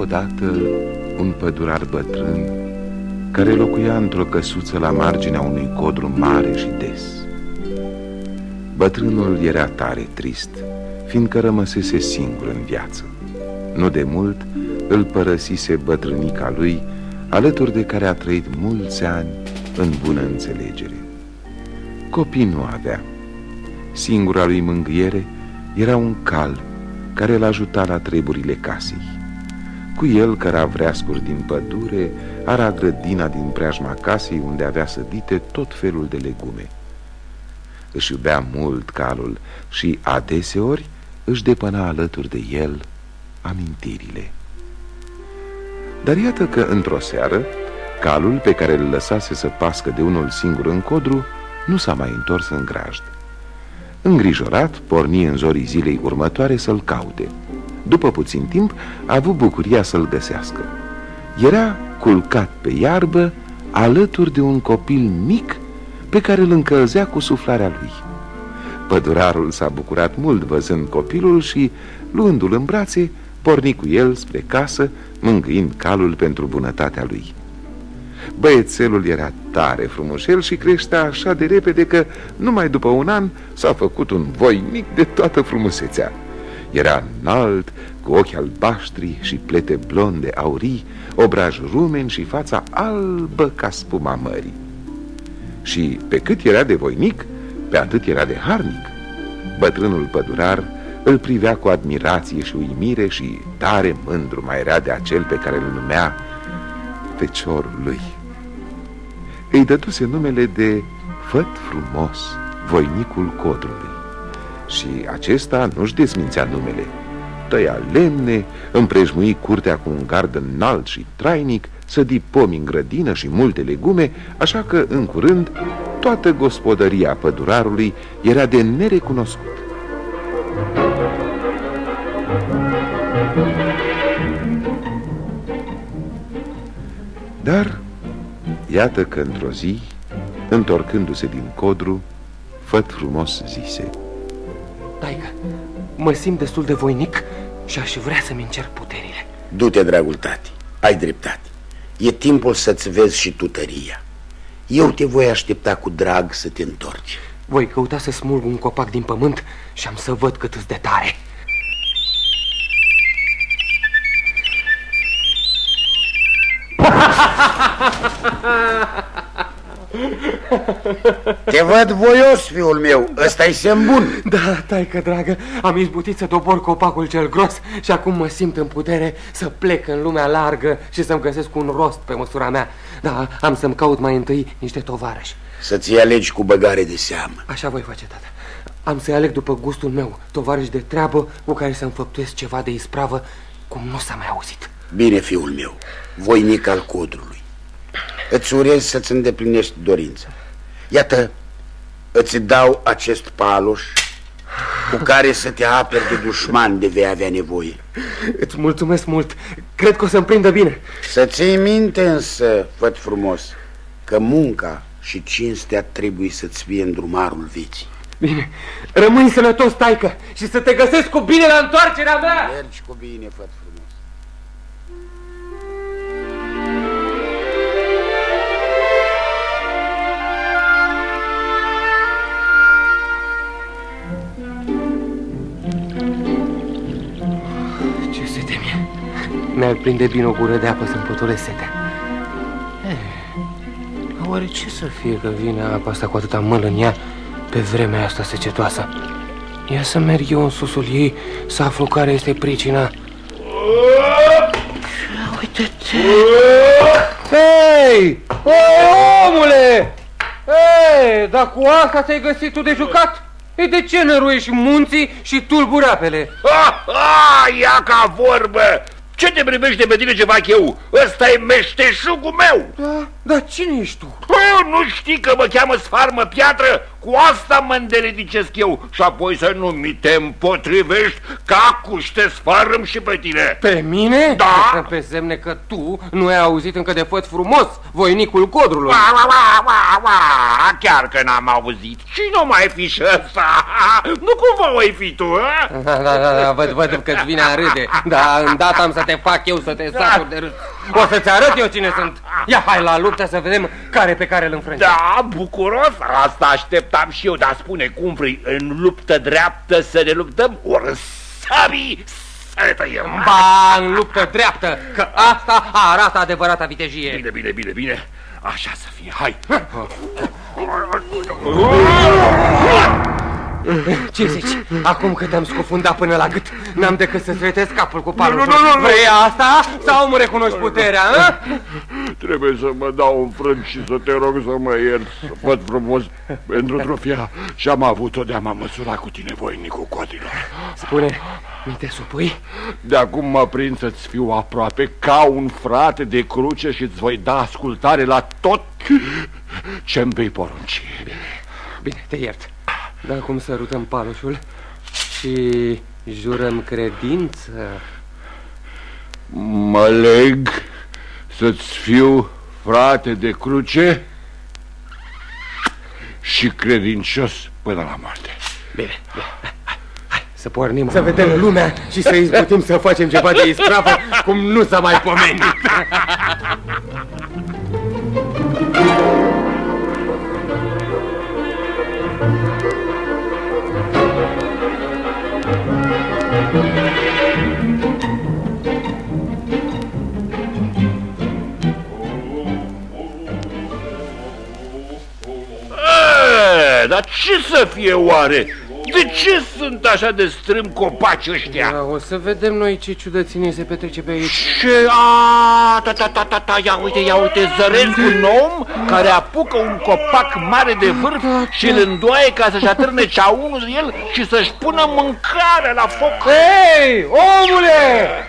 odată un pădurar bătrân care locuia într-o căsuță la marginea unui codru mare și des. Bătrânul era tare trist, fiindcă rămăsese singur în viață. Nu de mult îl părăsise bătrânica lui, alături de care a trăit mulți ani în bună înțelegere. Copii nu avea. Singura lui mângâiere era un cal care îl ajuta la treburile casei. Cu el căra vreascuri din pădure, ara grădina din preajma casei unde avea sădite tot felul de legume. Își iubea mult calul și adeseori își depăna alături de el amintirile. Dar iată că într-o seară, calul pe care îl lăsase să pască de unul singur în codru nu s-a mai întors în grajd. Îngrijorat, porni în zorii zilei următoare să-l caute. După puțin timp, a avut bucuria să-l găsească. Era culcat pe iarbă, alături de un copil mic pe care îl încălzea cu suflarea lui. Pădurarul s-a bucurat mult văzând copilul și, luându-l în brațe, porni cu el spre casă, mângâind calul pentru bunătatea lui. Băiețelul era tare frumușel și creștea așa de repede că numai după un an s-a făcut un voinic de toată frumusețea. Era înalt, cu ochi albaștri și plete blonde aurii, obraj rumen și fața albă ca spuma mării. Și pe cât era de voinic, pe atât era de harnic. Bătrânul pădurar îl privea cu admirație și uimire și tare mândru mai era de acel pe care îl numea feciorul lui. Îi dăduse numele de Făt frumos, voinicul codrului. Și acesta nu-și desmințea numele. Tăia lemne, împrejmui curtea cu un gard înalt și trainic, sădi pomi în grădină și multe legume, așa că, în curând, toată gospodăria pădurarului era de nerecunoscut. Dar, iată că într-o zi, întorcându-se din codru, făt frumos zise Taică, mă simt destul de voinic și aș vrea să-mi încerc puterile. Du-te, dragul tati, ai dreptate. E timpul să-ți vezi și tu tăria Eu te voi aștepta cu drag să te întorci. Voi căuta să smulg un copac din pământ și am să văd cât îți de tare Te văd voios, fiul meu, ăsta e semn bun. Da, taică dragă, am izbutit să dobor copacul cel gros Și acum mă simt în putere să plec în lumea largă Și să-mi găsesc un rost pe măsura mea. Da, am să-mi caut mai întâi niște tovarăși. Să-ți alegi cu băgare de seamă. Așa voi face, tata Am să-i aleg după gustul meu Tovarăși de treabă cu care să înfăptuiesc ceva de ispravă Cum nu s-a mai auzit. Bine, fiul meu, voinic al codrului Îți urez să-ți îndeplinești dorința. Iată, îți dau acest paloș cu care să te aperi de dușman de vei avea nevoie. Îți mulțumesc mult, cred că o să-mi prindă bine. Să ții minte însă, făt frumos, că munca și cinstea trebuie să-ți fie în drumarul vieții. Bine, rămâi sănătos, taică, și să te găsesc cu bine la întoarcerea mea. Mergi cu bine, făt Mi-ar prinde bine o gură de apă să-mi potolesc setea eh, Oare ce să fie că vine apa asta cu atâta măl în ea Pe vremea asta secetoasă Ia să merg eu în susul ei Să aflu care este pricina Uite-te Hei! O, omule! Hei, dar cu asta ți-ai găsit tu de jucat? Ei, de ce năruiești munții și tulburi apele? Ha, ha, ia ca vorbă! Ce te privește pe tine ce fac eu? Ăsta e meșteșugul meu! Da, Dar cine ești tu? Bă, nu știi că mă cheamă sfarmă piatră? Cu asta mă îndeledicesc eu și apoi să nu mi te împotrivești ca cu te sfarâm și pe tine. Pe mine? Da. Pe semne că tu nu ai auzit încă de făt frumos, voinicul codrului. Wa, wa, wa, wa, wa. Chiar că n-am auzit. Și nu mai fi și ăsta. Nu cumva o fi tu, a? Da, da, da, da, văd, văd că-ți vine a râde. Da, îndată am să te fac eu să te saturi de râs. O să-ți arăt eu cine sunt. Ia, hai la luptă să vedem care pe care îl înfrânge. Da, bucuros, asta așteptam și eu, dar spune cum vrei, în luptă dreaptă să ne luptăm, ori sabii să ne tăiem. Ba, în luptă dreaptă, că asta arată adevărata vitejie. Bine, bine, bine, bine, așa să fie, hai. Ce zici? Acum că te-am scufundat până la gât, n-am decât să-ți retesc capul cu palul. Nu, nu, nu, nu. Vrei asta sau îmi recunoști puterea, a? Trebuie să mă dau în frânt și să te rog să mă ierți, să văd frumos pentru trofia și am avut-o de a mă măsura cu tine, voinicul codilor. Spune, mi te supui? De acum mă prind să-ți fiu aproape ca un frate de cruce și îți voi da ascultare la tot ce-mi vei porunci. Bine, te iert. Dar acum sărutăm paloșul și jurăm credință. Mă leg să-ți fiu frate de cruce și credincios până la moarte. Bine, bine. Hai, hai, să pornim să vedem lumea și să izbutim să facem ceva de ispravă cum nu s-a mai pomenit. dar ce să fie oare? De ce sunt așa de strâm copaci ăștia? Da, o să vedem noi ce ciudățenie se petrece pe aici. Ce? A, ta, ta, ta, ta, ta, ia uite, ia uite, zăresc un om care apucă un copac mare de vârf și îl îndoaie ca să-și atârne ceaunul el și să-și pună mâncare la foc. Hei, omule!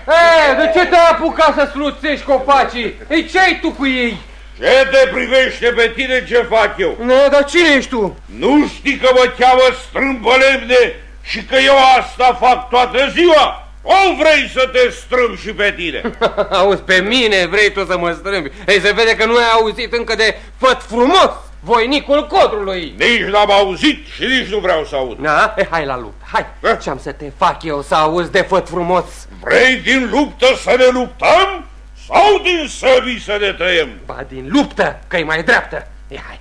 Hei, de ce te-ai apucat să sluțești copacii? Ei, ce-ai tu cu ei? Ce te privește pe tine ce fac eu? Ne, dar cine ești tu? Nu știi că mă cheamă strâmbă lemne și că eu asta fac toată ziua? O vrei să te strâmb și pe tine? Auzi, pe mine vrei tu să mă strâmbi. Ei, se vede că nu ai auzit încă de făt frumos, voinicul codrului. Nici n-am auzit și nici nu vreau să aud. Da? E, hai la luptă, hai. Eh? Ce-am să te fac eu să auzi de făt frumos? Vrei din luptă să ne luptăm sau din săbii să ne tăiem? Ba, din luptă, că e mai dreaptă. Ia, hai.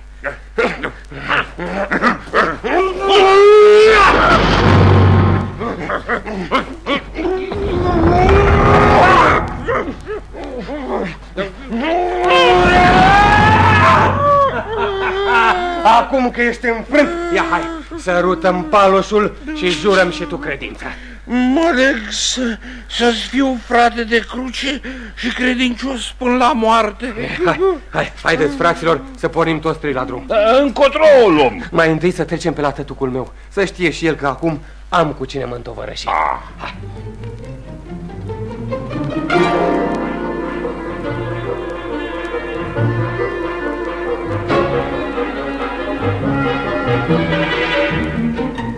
Acum că ești înfrânt, ia hai, sărutăm paloșul și jurăm și tu credința. Mă leg să, să-ți fiu frate de cruce și credincios până la moarte. Hai, hai, haideți, fraților, să pornim toți trei la drum. Încotro o luăm. Mai întâi să trecem pe la tătucul meu, să știe și el că acum am cu cine mă întovărăși. Ah.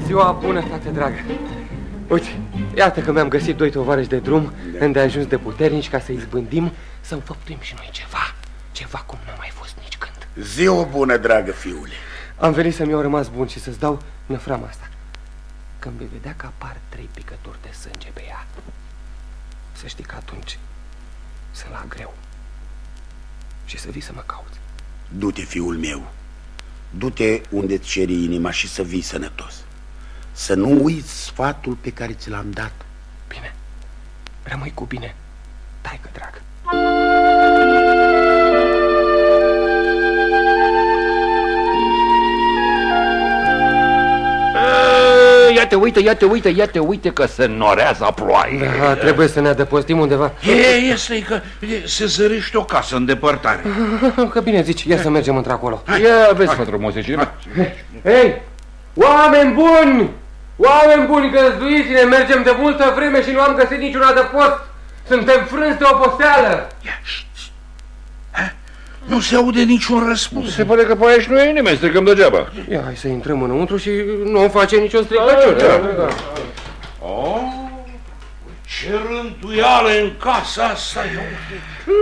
Ziua bună, frate dragă. Uite, iată că mi-am găsit doi tovarăși de drum, da. îndeajuns de puternici ca să izbândim, să înfăptuim și noi ceva. Ceva cum nu a mai fost nici când. Ziua bună, dragă fiule. Am venit să-mi iau rămas bun și să-ți dau năframa asta. Când vei vedea că apar trei picături de sânge pe ea, să știi că atunci sunt la greu. Și să vii să mă cauți. Du-te, fiul meu. Du-te unde-ți ceri inima și să vii sănătos. Să nu uiți sfatul pe care ți l-am dat. Bine, rămâi cu bine, taică drag. E, Ia te uite, ia te uite, ia te uite că se norează a ploaie. Da, trebuie să ne adăpostim undeva. E, este că e, se zărește o casă în depărtare. Că bine zici, ia să mergem într-acolo. Ia vezi, fă frumosecime. Hei, oameni buni! Oameni buni găzduiți-ne, mergem de multă vreme și nu am găsit niciun adăpost. Suntem frânți de oboseală. Ia, șt, șt. Ha? Nu se aude niciun răspuns. Se pare că pe aici nu e nimeni, strigăm degeaba. Ia, hai să intrăm înăuntru și nu face nicio stricăciune. Da, da, da. Oh, ce rântuială în casa asta! ia uite. Uh,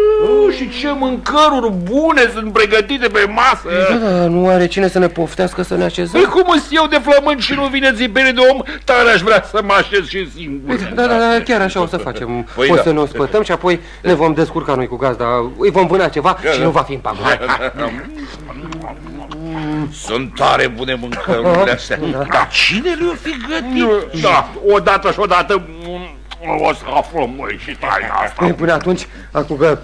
și ce mâncăruri bune sunt pregătite pe masă! Da, da, nu are cine să ne poftească să ne așezăm? Păi cum îți eu de flământ și nu vine zibere de om, tare aș vrea să mă așez și singur. Da, da, da, chiar așa o să facem. Păi o da. să ne ospătăm și apoi ne vom descurca noi cu gazda. Îi vom vâna ceva și nu va fi în pagubă. Hai, hai. Sunt tare bune mâncărurile astea. Dar cine le-o fi gătit? Da, odată și odată mm, o să aflăm noi și taina asta. Ei, Până atunci, acum că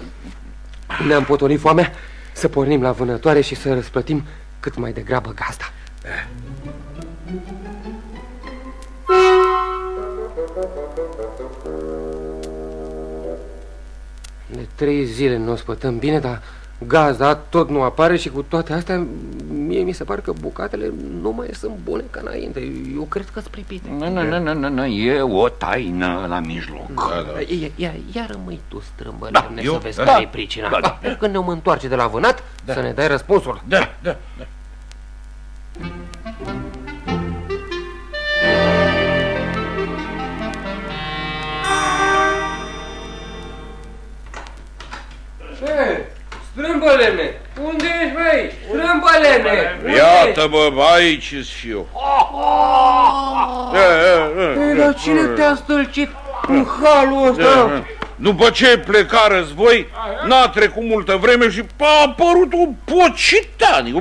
ne-am potolit foamea, să pornim la vânătoare și să răsplătim cât mai degrabă gazda. De trei zile nu o spătăm bine, dar gazda tot nu apare și cu toate astea mie mi se pare că bucatele nu mai sunt bune ca înainte. Eu cred că sunt pripite. Nu, nu, nu, nu, nu, nu, e o taină la mijloc. Ia, ia, ia rămâi tu, strâmbă Da, lemne, eu? să vezi Da. care e pricina. Da, da. Iar Când ne-om întoarce de la vânat, să ne dai răspunsul. Da, da, da. Strâmbă lemne! Unde ești, băi? Strâmbă lemne! Iată-mă, aici și eu. E, e, e, Ei, dar cine te-a stâlcit în halul ăsta? După ce pleca război, n-a trecut multă vreme și a apărut un pocitani,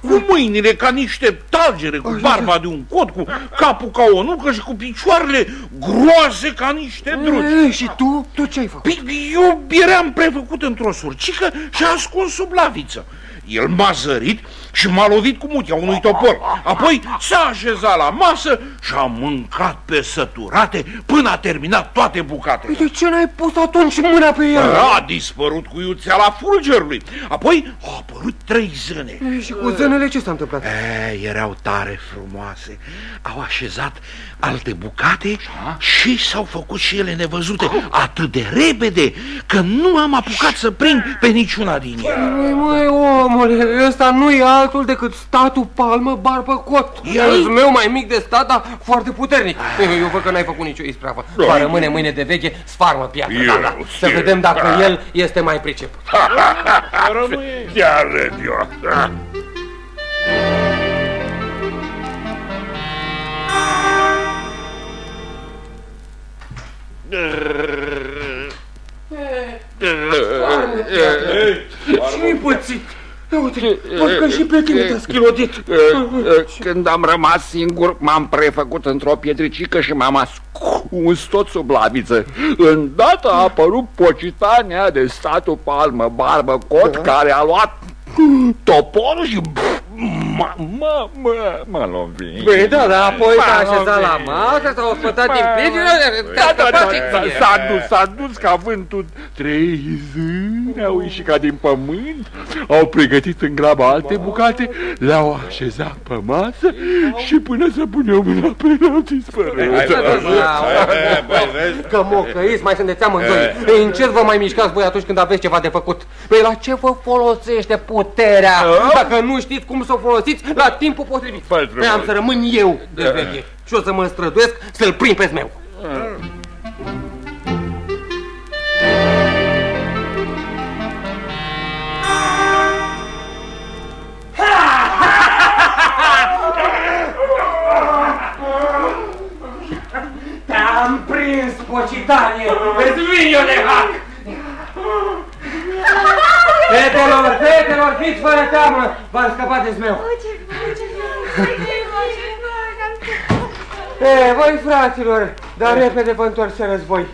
cu mâinile ca niște talgere, cu barba de un cot, cu capul ca o nucă și cu picioarele groase ca niște drugi. Ei, și tu? Tu ce ai făcut? Păi, eu eram prefăcut într-o surcică și ascuns sub laviță. El m-a zărit și m-a lovit cu muchea unui topor. Apoi s-a așezat la masă și a mâncat pe săturate până a terminat toate bucatele. Păi de ce n-ai pus atunci mâna pe el? A dispărut cu iuțeala fulgerului. Apoi au apărut trei zâne. Ei, Și cu zânele ce s-a întâmplat? E, erau tare frumoase. Au așezat alte bucate și s-au făcut și ele nevăzute atât de repede că nu am apucat să prind pe niciuna din ele. Măi, măi, omule, ăsta nu e altul decât statul palmă barbă cot. El- El meu mai mic de stat, dar foarte puternic. Eu, eu văd că n-ai făcut nicio ispravă. Va rămâne mâine de veche, sfarmă piatră. Da, da. Să știu. vedem dacă el este mai priceput. Chiar râd eu. Da. Ce-i pățit? Ia uite, văd că și pe tine te-a schilodit. Când am rămas singur, m-am prefăcut într-o pietricică și m-am ascuns tot sub laviță. Îndată a apărut pocitania de statul palmă, barbă, cot, care a luat toporul și mă, mă, mă, mă lovi. Păi da, dar apoi M-a s-a așezat la lovit. masă, s-a ospătat din pricina, Da, te-a da, da, scăpat și da, ție. s-a dus, s-a dus ca vântul Trei zâni au ieșit ca din pământ Au pregătit în graba alte bucate Le-au așezat pe masă Și până să puneau mâna pe ele au dispărut Că mocăiți, mai sunteți amândoi. Ei, încet vă mai mișcați voi atunci când aveți ceva de făcut. Păi la ce vă folosește puterea? Dacă nu știți cum să o folosiți la timpul potrivit. Păi, Păi am să rămân eu de veche. Și o să mă străduiesc să-l prind pe zmeu. Te-am prins, pocitanie! Vezi vino de hac! Fetelor, fetelor, fiți fără teamă! V-am scăpat de zmeu! E, voi fraților, dar repede vă întorc să război.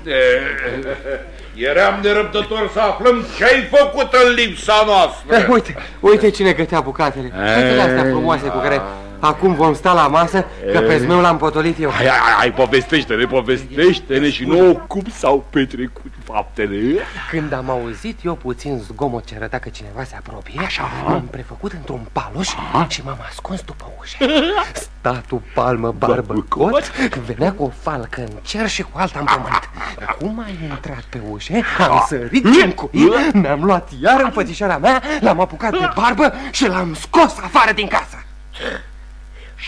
Eram nerăbdător să aflăm ce ai făcut în lipsa noastră. Eh, Uite, uite cine gătea bucatele. Fetele astea frumoase cu care acum vom sta la masă, că pe zmeu l-am potolit eu. Hai, hai, hai, povestește-ne, povestește-ne și nouă cum s-au petrecut faptele. Când am auzit eu puțin zgomot ce arăta că cineva se apropie, Așa. m-am prefăcut într-un paloș Aha. și m-am ascuns după ușă. Statul palmă barbă cot venea cu o falcă în cer și cu alta în pământ. Cum a intrat pe ușă, am sărit cincui, mi-am luat iar înfățișarea mea, l-am apucat de barbă și l-am scos afară din casă.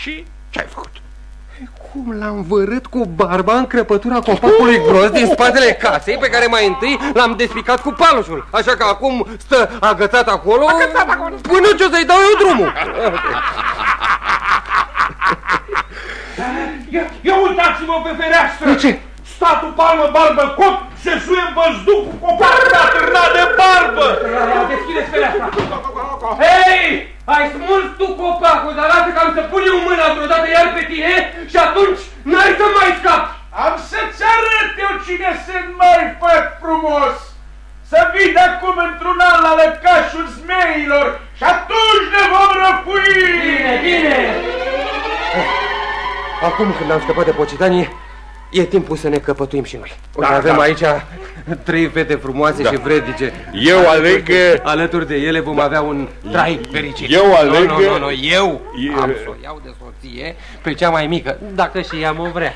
Și ce ai făcut? Cum l-am vărât cu barba în crăpătura copacului gros din spatele casei Pe care mai întâi l-am despicat cu paloșul Așa că acum stă agățat acolo, agățat acolo. Până ce o să-i dau eu drumul Ia, ia uitați-vă pe fereastră De ce? Statul palmă barbă cop se suie în văzduc cu copacul atârnat de barbă Deschideți fereastra Hei! Ai smuls tu copacul, dar lasă că am să pun eu mâna vreodată iar pe tine și atunci n-ai să mai scapi! Am să-ți arăt eu cine sunt mai făt frumos! Să vii de acum într-un an la lăcașul zmeilor și atunci ne vom răpui! Bine, bine! Acum când am scăpat de pocitanie, E timpul să ne căpătuim și noi. Da, avem da. aici trei fete frumoase da. și vrednice. Eu aleg... Alături de ele vom avea un trai fericit. Eu aleg... Nu, nu, nu, eu e... am să o iau de soție pe cea mai mică, dacă și ea mă vrea.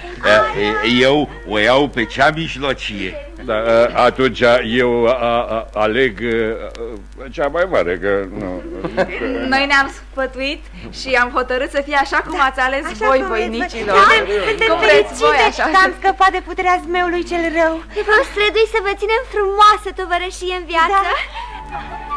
Eu o iau pe cea mijlocie. Da, atunci eu a, a, aleg cea mai mare, că nu... Noi ne-am sfătuit și am hotărât să fie așa cum da, ați ales așa voi, voinicilor. Suntem fericite că am scăpat de puterea zmeului cel rău. Vom strădui să vă ținem frumoasă tovărășie în viață. Da.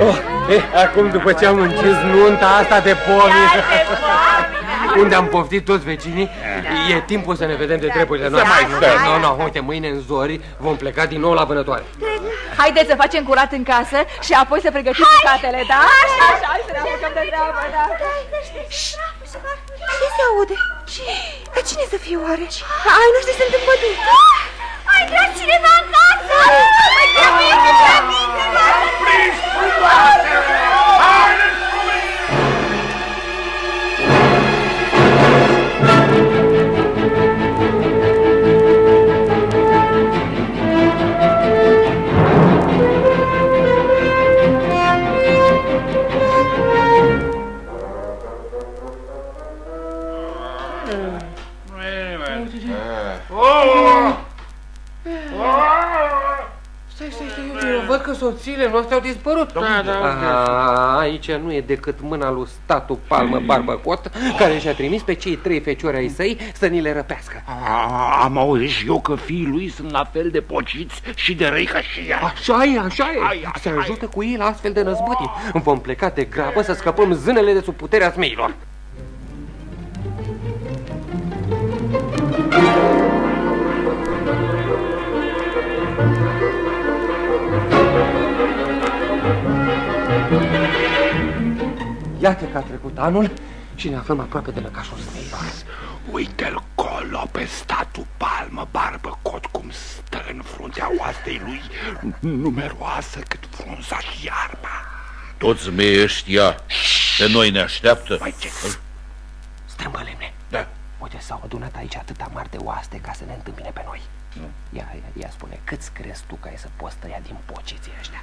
Oh, eh, acum după ce am încins nunta asta de pomi Unde am poftit toți vecinii E timpul să ne vedem de treburile noastre Nu, nu, nu, uite, mâine în zori vom pleca din nou la vânătoare Haideți să facem curat în casă și apoi să pregătim bucatele, da? Așa, așa, hai să ne apucăm de treabă, da Ce se aude? Ce? Dar cine să fie oare? Ai noștri sunt în pădure Ai intrat cineva văd că soțiile noastre au dispărut. Da, da, da. Aici nu e decât mâna lui statul Palmă Barbăcot, care și-a trimis pe cei trei feciori ai săi să ni le răpească. A, am auzit și eu că fiii lui sunt la fel de pociți și de răi ca și ea. Așa e, așa e. Ai, ai, Se ajută cu ei la astfel de năzbâtiri. Vom pleca de grabă să scăpăm zânele de sub puterea smeilor. Iată că a trecut anul și ne aflăm aproape de lăcașul zmeilor. Uite-l colo pe statul palmă, barbă, cot cum stă în fruntea oastei lui, numeroasă cât frunza și iarba. Toți zmei ăștia pe noi ne așteaptă. Mai ce? Strâmbă lemne. Da. Uite, s-au adunat aici atâta mari de oaste ca să ne întâmpine pe noi. Ia, ia, ia spune, câți crezi tu ca e să poți tăia din pociții ăștia?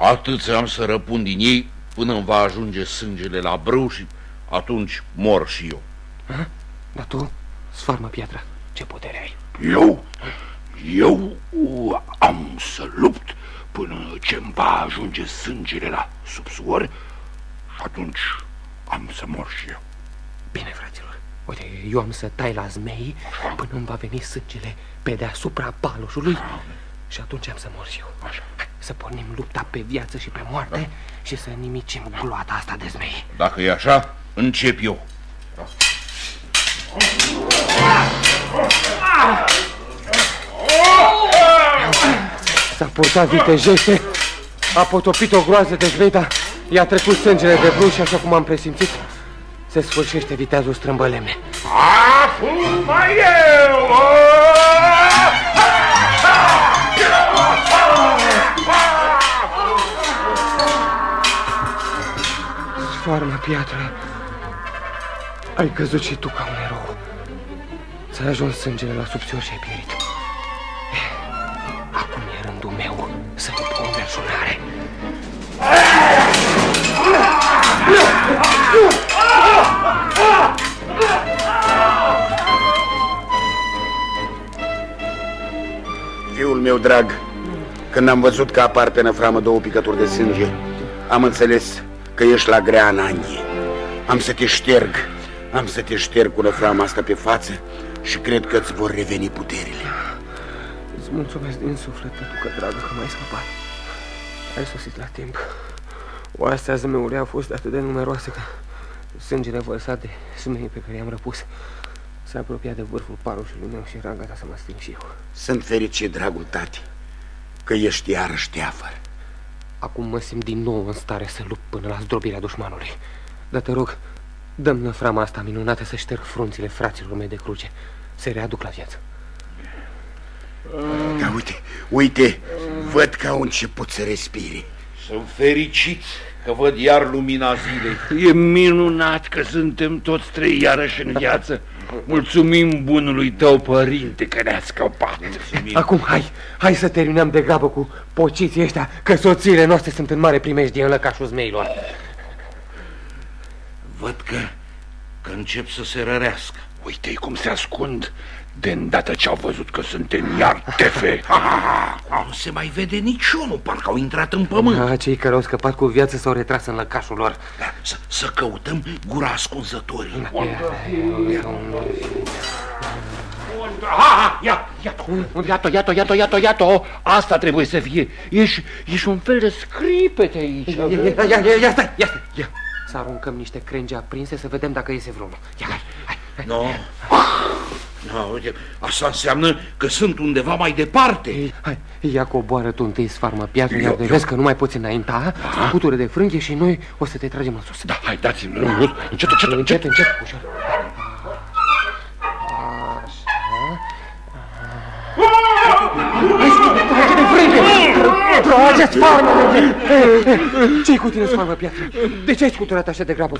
Atâți am să răpund din ei până îmi va ajunge sângele la brâu și atunci mor și eu. Ha? Dar tu, sfarmă piatra, ce putere ai? Eu? Eu am să lupt până ce îmi va ajunge sângele la subsuor și atunci am să mor și eu. Bine, fraților. Uite, eu am să tai la zmei până îmi va veni sângele pe deasupra paloșului și atunci am să mor și eu. Așa. Să pornim lupta pe viață și pe moarte da. și să nimicim gloata asta de zmei. Dacă e așa, încep eu. S-a purtat vitejește A potopit o groază de jmei, i-a trecut sângele de brâu și așa cum am presimțit, se sfârșește viteazul strâmbăleme. Acum mai eu! Sfoarmă piatră, ai căzut și tu ca un erou. Ți-a ajuns sângele la subțior și ai pierit. Eh, acum e rândul meu să te pun versunare. Fiul meu drag, când am văzut că apar pe năframă două picături de sânge, am înțeles că ești la grea în Am să te șterg, am să te șterg cu năframa asta pe față și cred că îți vor reveni puterile. Îți mulțumesc din suflet, că dragă, că m-ai scăpat. Ai sosit la timp. Oastea zmeului a fost atât de numeroasă că sângele vărsat de smei pe care i-am răpus s-a apropiat de vârful parușului meu și era gata să mă sting și eu. Sunt fericit, dragul tati, că ești iarăși teafăr. Acum mă simt din nou în stare să lupt până la zdrobirea dușmanului. Dar te rog, dăm năframa asta minunată să șterg frunțile fraților mei de cruce, să readuc la viață. Da, uite, uite, văd că au început să respire. Sunt fericit că văd iar lumina zilei. E minunat că suntem toți trei iarăși în viață. Mulțumim bunului tău, părinte, că ne-a scăpat. Mulțumim. Acum, hai, hai să terminăm de grabă cu pociții ăștia, că soțiile noastre sunt în mare primejdie în lăcașul zmeilor. Văd că, că încep să se rărească. Uite-i cum se ascund de îndată ce au văzut că suntem iar tefe. Nu se mai vede niciunul, parcă au intrat în pământ. Da, cei care au scăpat cu viață s-au retras în lăcașul lor. Da, să, să căutăm gura ascunzătorii. Da, Ha, ia, ia-o, ia-o, ia-o, ia-o, ia-o, ia-o, asta trebuie să fie. Ești, ești un fel de scripete aici. Ia, ia, ia, ia, ia, stai, ia, ia. Să aruncăm niște crengi aprinse să vedem dacă iese vreunul. Ia, hai, hai. No. No, uite, asta înseamnă că sunt undeva mai departe. Ei, hai, ia coboară tu întâi sfarmă piatră, iar de vezi că nu mai poți înainta, cuture de frânghie și noi o să te tragem în sus. Da, hai, dați-mi drumul, încet, încet, încet, încet, ușor. Trageți farmele! Ce-i cu tine, sfarmă piatră? De ce ai scuturat așa de grabă?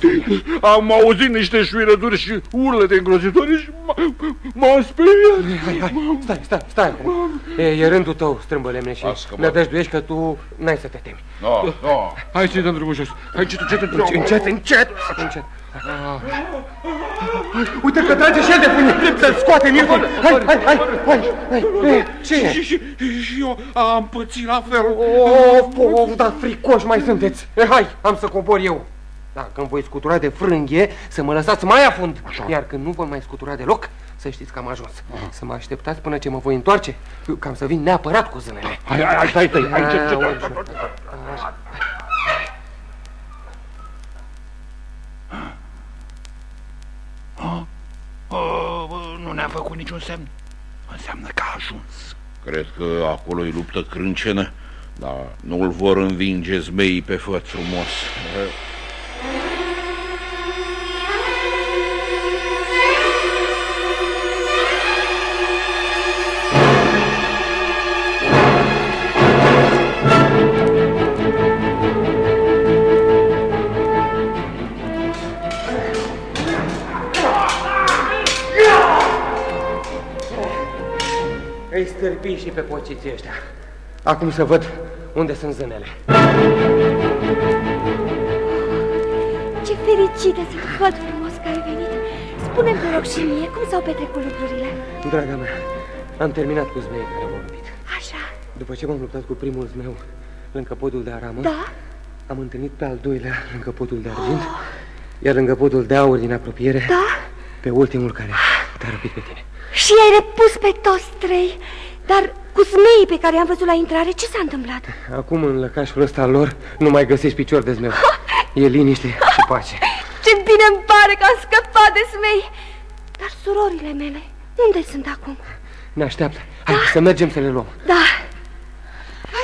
Am auzit niște șuierături și urlete îngrozitoare și m-am speriat. Hai, hai, stai, stai, stai. E, e rândul tău, strâmbă-lemne și nădăjduiești că tu n-ai să te temi. No, no. Hai să-i dăm drumul jos. Hai, încet, încet, încet, încet, încet. încet. Uite că trage și el de pâine, să-l scoate Mircea. Hai, hai, hai, hai, hai. Ce e? Și, și, și eu am pățit la fel. Of, of, dar fricoși mai sunteți. Hai, am să cobor eu. Da, când voi scutura de frânghie, să mă lăsați mai afund. Așa. Iar când nu vă mai scutura deloc, să știți că am ajuns. Aha. Să mă așteptați până ce mă voi întoarce, cam să vin neapărat cu zânele. Hai, hai, hai, stai, stai, hai, ce, ce, nu ne-a făcut niciun semn. Înseamnă că a ajuns. Cred că acolo e luptă crâncenă, dar nu-l vor învinge zmeii pe făt frumos. Stârpi și pe pociții ăștia. Acum să văd unde sunt zânele. Ce fericită să văd frumos că ai venit. Spune-mi, te rog, și mie, cum s-au petrecut lucrurile? Draga mea, am terminat cu zmeii care m-au lovit. Așa. După ce m-am luptat cu primul zmeu lângă podul de aramă, da? am întâlnit pe al doilea lângă podul de argint, oh. iar lângă podul de aur din apropiere, da? pe ultimul care te-a răpit pe tine. Și ai repus pe toți trei dar cu zmeii pe care i-am văzut la intrare, ce s-a întâmplat? Acum, în lăcașul ăsta al lor, nu mai găsești picior de zmeu. E liniște și pace. Ce bine îmi pare că am scăpat de zmei! Dar surorile mele, unde sunt acum? Ne așteaptă. Hai da? să mergem să le luăm. Da.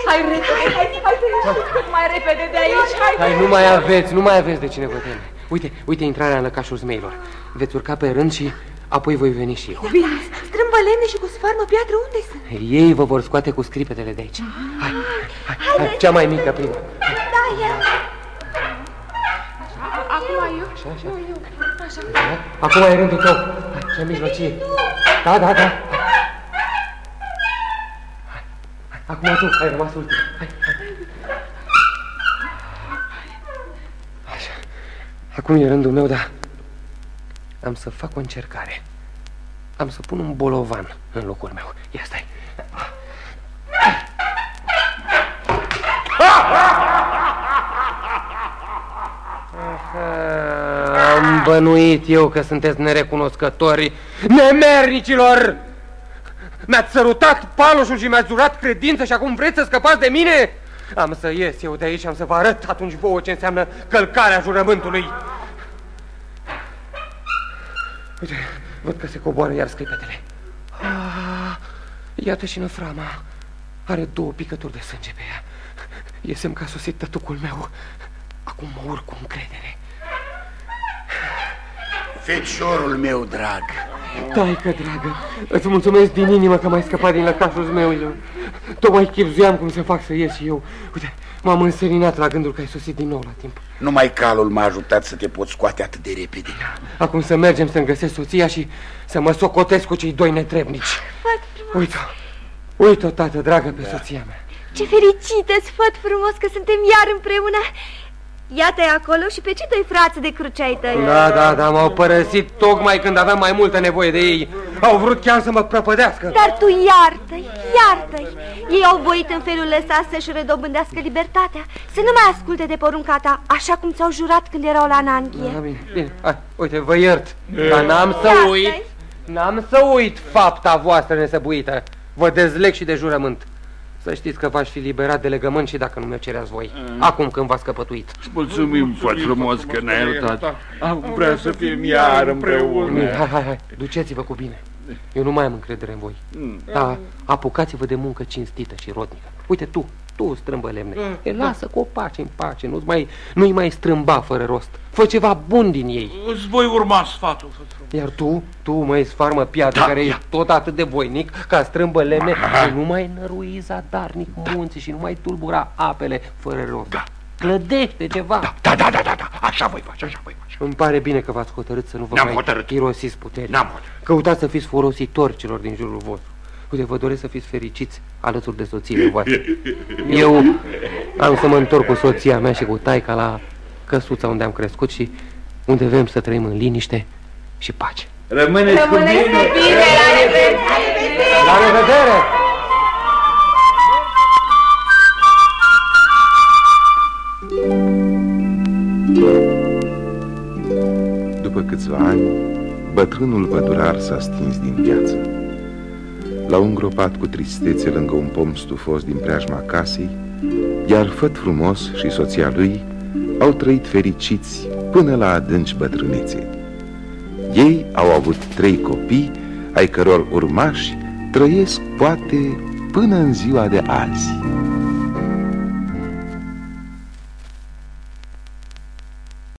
Hai repede, hai, hai să ieșiți cât mai repede de aici, hai! Hai, nu mai aveți, nu mai aveți de cine vă teme. Uite, uite intrarea în lăcașul zmeilor. Veți urca pe rând și apoi voi veni și eu. Bine, strâmbă lemne și cu sfarmă piatră, unde sunt? Ei vă vor scoate cu scripetele de aici. Hai, hai, hai, cea mai mică prima. Da, eu. Acum eu? Așa, așa. Da? Acum e rândul tău. Hai, cea mijlocie. Da, da, da. Hai, hai, Acum tu, ai rămas ultim. Hai, hai. Așa. Acum e rândul meu, dar am să fac o încercare. Am să pun un bolovan în locul meu. Ia stai. Aha, Am bănuit eu că sunteți nerecunoscători Nemernicilor! Mi-ați sărutat paloșul și mi-ați jurat credință și acum vreți să scăpați de mine? Am să ies eu de aici și am să vă arăt atunci vouă ce înseamnă călcarea jurământului Uite, văd că se coboară iar sclipetele ah, Iată și năframa. Are două picături de sânge pe ea. E semn că a sosit tătucul meu. Acum mă urc cu încredere. Feciorul meu drag, Taică, dragă, îți mulțumesc din inimă că m-ai scăpat din lăcașul meu Tocmai chipzuiam cum să fac să ies și eu. Uite, m-am înserinat la gândul că ai sosit din nou la timp. Numai calul m-a ajutat să te poți scoate atât de repede. Acum să mergem să-mi găsesc soția și să mă socotesc cu cei doi netrebnici. Uite-o, uite-o, tată, dragă, pe soția mea. Ce fericită, sfăt frumos că suntem iar împreună. Iată-i acolo și pe ce doi frați de cruce ai tăi? Da, da, da, m-au părăsit tocmai când aveam mai multă nevoie de ei Au vrut chiar să mă prăpădească Dar tu iartă-i, iartă-i. Ei au voit în felul ăsta să-și redobândească libertatea, să nu mai asculte de porunca ta, așa cum ți-au jurat când erau la Nanghie. Da, bine, bine, hai, uite, vă iert Dar n-am să Iartă-i. uit, n-am să uit fapta voastră nesăbuită Vă dezleg și de jurământ Să știți că v-aș fi liberat de legământ și dacă nu mi-o cereați voi. Acum când v-ați căpătuit. Mulțumim foarte frumos că ne-ai iertat. Am vrea să fim iar împreună. Bine, hai, hai, hai, duceți-vă cu bine. Eu nu mai am încredere în voi. Da, apucați-vă de muncă cinstită și rodnică. Uite tu, tu strâmbă lemne e, Lasă copaci în pace, nu-ți mai, nu mai strâmba fără rost Fă ceva bun din ei Îți voi urma sfatul, făt frumos. Iar tu, tu măi sfarmă piatră Da, care ia. ești tot atât de voinic ca strâmbă lemne și nu mai nărui zadarnic munții și nu mai tulbura apele fără rost. Da. Clădește ceva. Da, da, da, da, da, așa voi face, așa voi face. Îmi pare bine că v-ați hotărât să nu vă Ne-am mai hotărât. irosiți puterea. Ne-am hotărât. Căutați să fiți folositori celor din jurul vostru. Uite, vă doresc să fiți fericiți alături de soțiile voastre. Eu am să mă întorc cu soția mea și cu taica la căsuța unde am crescut și unde vrem să trăim în liniște și pace. Rămâneți cu Rămâneți bine. cu bine, la revedere! La revedere! După câțiva ani, bătrânul pădurar s-a stins din viață. L-au îngropat cu tristețe lângă un pom stufos din preajma casei, iar făt frumos și soția lui au trăit fericiți până la adânci bătrânețe. Ei au avut trei copii, ai căror urmași trăiesc poate până în ziua de azi.